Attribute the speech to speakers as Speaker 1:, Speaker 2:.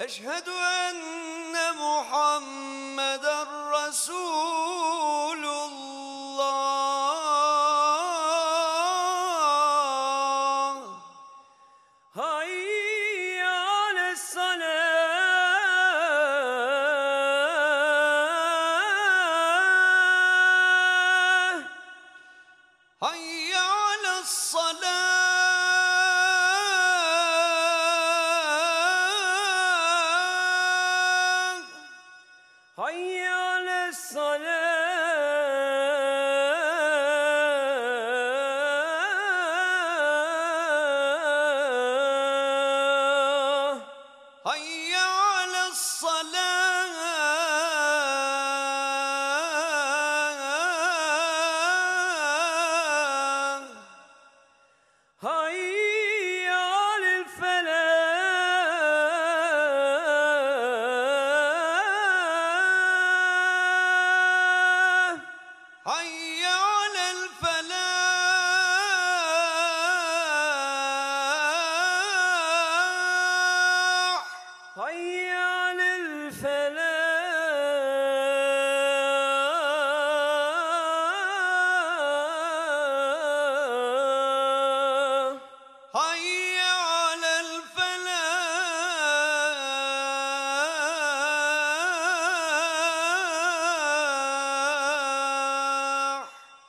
Speaker 1: أشهد أن محمدا رسول الله.
Speaker 2: هيا على الصلاة.
Speaker 1: هيا على الصلاة.
Speaker 2: hayya le